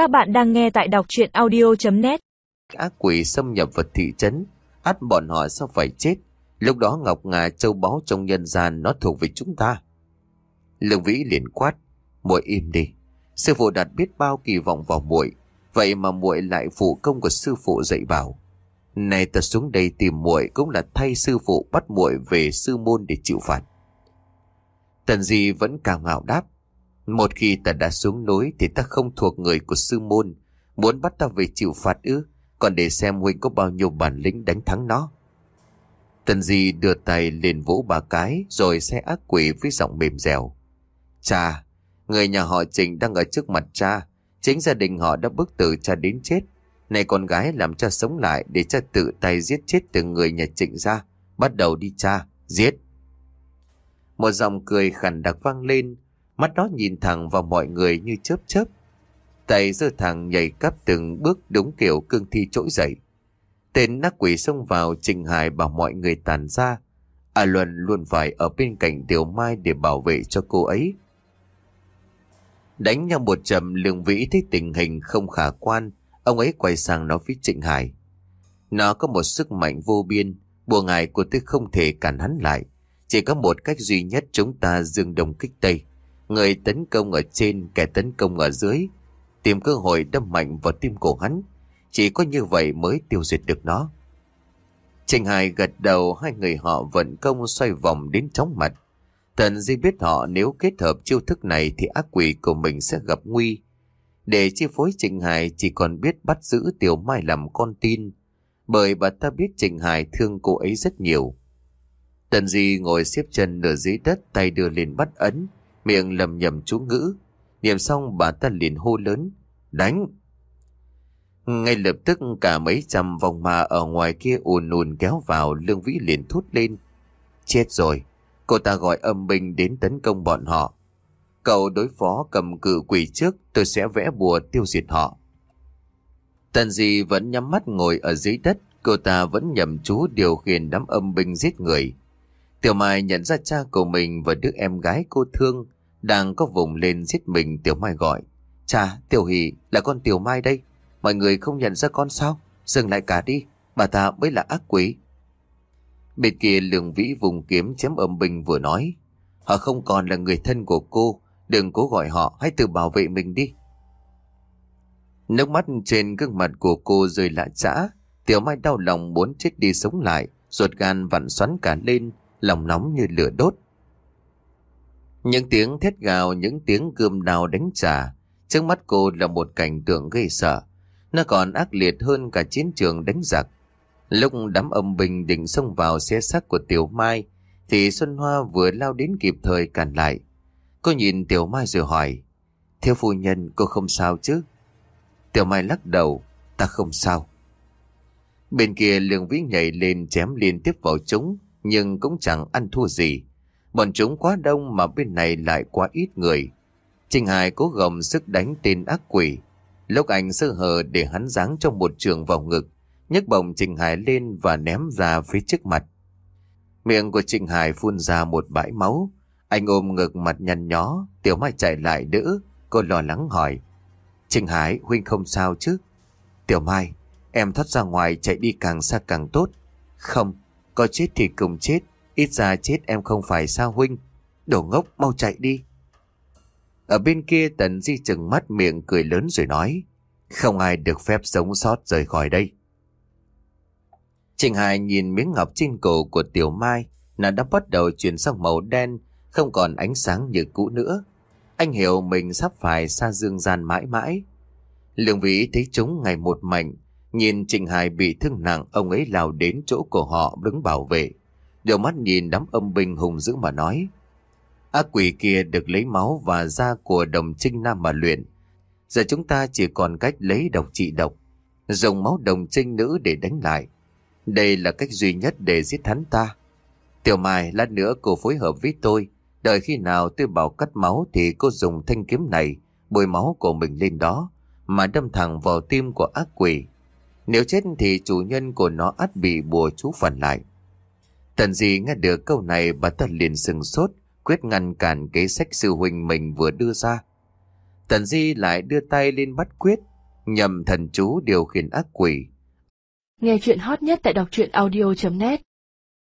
Các bạn đang nghe tại đọc chuyện audio.net Ác quỷ xâm nhập vào thị trấn, át bọn họ sao phải chết. Lúc đó Ngọc Ngà châu báu trong nhân gian nó thuộc về chúng ta. Lương Vĩ liền quát, muội im đi. Sư phụ đặt biết bao kỳ vọng vào muội, vậy mà muội lại phụ công của sư phụ dạy bảo. Này ta xuống đây tìm muội cũng là thay sư phụ bắt muội về sư môn để chịu phạt. Tần Di vẫn cao ngạo đáp. Một khi ta đã xuống núi thì ta không thuộc người của sư môn. Muốn bắt ta về chịu phạt ư, còn để xem huynh có bao nhiêu bản lĩnh đánh thắng nó. Tần Di đưa tay lên vỗ bà cái rồi xe ác quỷ với giọng mềm dẻo. Cha, người nhà họ Trình đang ở trước mặt cha. Chính gia đình họ đã bức tử cha đến chết. Này con gái làm cha sống lại để cha tự tay giết chết từng người nhà Trịnh ra. Bắt đầu đi cha, giết. Một giọng cười khẳng đặc vang lên, mắt nó nhìn thẳng vào mọi người như chớp chớp. Tay giơ thẳng nhảy cắp từng bước đúng kiểu cương thi trỗi dậy. Tên nắc quỷ xông vào Trình Hải bảo mọi người tàn ra. A Luân luôn phải ở bên cạnh Tiểu Mai để bảo vệ cho cô ấy. Đánh nhau một trầm lương vĩ thấy tình hình không khả quan, ông ấy quay sang nói với Trịnh Hải. Nó có một sức mạnh vô biên, bùa ngài của tôi không thể cản hắn lại. Chỉ có một cách duy nhất chúng ta dương đồng kích tây. Người tấn công ở trên, kẻ tấn công ở dưới. Tìm cơ hội đâm mạnh vào tim cổ hắn. Chỉ có như vậy mới tiêu diệt được nó. Trình Hải gật đầu hai người họ vận công xoay vòng đến chóng mặt. Tần Di biết họ nếu kết hợp chiêu thức này thì ác quỷ của mình sẽ gặp nguy. Để chi phối Trình Hải chỉ còn biết bắt giữ Tiểu Mai làm con tin. Bởi bà ta biết Trình Hải thương cô ấy rất nhiều. Tần Di ngồi xếp chân nửa dưới đất tay đưa lên bắt ấn, miệng lầm nhầm chú ngữ. Niệm xong bà ta liền hô lớn, đánh. Ngay lập tức cả mấy trăm vòng ma ở ngoài kia ùn ùn kéo vào lương vĩ liền thút lên. Chết rồi, cô ta gọi âm binh đến tấn công bọn họ. Cậu đối phó cầm cự quỷ trước tôi sẽ vẽ bùa tiêu diệt họ. Tần Di vẫn nhắm mắt ngồi ở dưới đất, cô ta vẫn nhầm chú điều khiển đám âm binh giết người. Tiểu Mai nhận ra cha của mình và đứa em gái cô thương đang có vùng lên giết mình Tiểu Mai gọi. Cha, Tiểu Hỷ là con Tiểu Mai đây. Mọi người không nhận ra con sao? Dừng lại cả đi, bà ta mới là ác quỷ. Bên kia lường vĩ vùng kiếm chém âm bình vừa nói. Họ không còn là người thân của cô, đừng cố gọi họ, hãy tự bảo vệ mình đi. Nước mắt trên gương mặt của cô rơi lạ chã, Tiểu Mai đau lòng muốn chết đi sống lại, ruột gan vặn xoắn cả lên, lòng nóng như lửa đốt. Những tiếng thét gào, những tiếng gươm đào đánh trả, trước mắt cô là một cảnh tượng gây sợ. Nó còn ác liệt hơn cả chiến trường đánh giặc. Lúc đám âm binh định xông vào xe xác của Tiểu Mai, thì Xuân Hoa vừa lao đến kịp thời cản lại. Cô nhìn Tiểu Mai rồi hỏi, Theo phu nhân cô không sao chứ? Tiểu Mai lắc đầu, ta không sao. Bên kia lương vĩ nhảy lên chém liên tiếp vào chúng, nhưng cũng chẳng ăn thua gì. Bọn chúng quá đông mà bên này lại quá ít người. Trình Hải cố gồng sức đánh tên ác quỷ. Lúc anh sơ hờ để hắn giáng trong một trường vào ngực, nhấc bồng Trình Hải lên và ném ra phía trước mặt. Miệng của Trình Hải phun ra một bãi máu. Anh ôm ngực mặt nhăn nhó, Tiểu Mai chạy lại đỡ. Cô lo lắng hỏi. Trình Hải, huynh không sao chứ? Tiểu Mai, em thoát ra ngoài chạy đi càng xa càng tốt. Không, có chết thì cùng chết, ít ra chết em không phải sao huynh. Đồ ngốc, mau chạy đi. Ở bên kia Tần Di chừng mắt miệng cười lớn rồi nói. Không ai được phép sống sót rời khỏi đây. Trình Hải nhìn miếng ngọc trên cổ của Tiểu Mai, nó đã bắt đầu chuyển sang màu đen, không còn ánh sáng như cũ nữa. Anh hiểu mình sắp phải xa dương gian mãi mãi. Lương Vĩ thấy chúng ngày một mạnh, nhìn trịnh Hải bị thương nặng, ông ấy lao đến chỗ của họ đứng bảo vệ. Điều mắt nhìn đám âm binh hùng dữ mà nói. Ác quỷ kia được lấy máu và da của đồng trinh nam mà luyện. Giờ chúng ta chỉ còn cách lấy độc trị độc, dùng máu đồng trinh nữ để đánh lại. Đây là cách duy nhất để giết hắn ta. Tiểu Mai, lát nữa cô phối hợp với tôi. Đợi khi nào tôi bảo cắt máu thì cô dùng thanh kiếm này, bôi máu của mình lên đó, mà đâm thẳng vào tim của ác quỷ. Nếu chết thì chủ nhân của nó ắt bị bùa chú phản lại. Tần gì nghe được câu này bà ta liền sừng sốt, quyết ngăn cản kế sách sư huynh mình vừa đưa ra. Tần Di lại đưa tay lên bắt quyết, nhầm thần chú điều khiển ác quỷ. Nghe chuyện hot nhất tại đọc truyện audio.net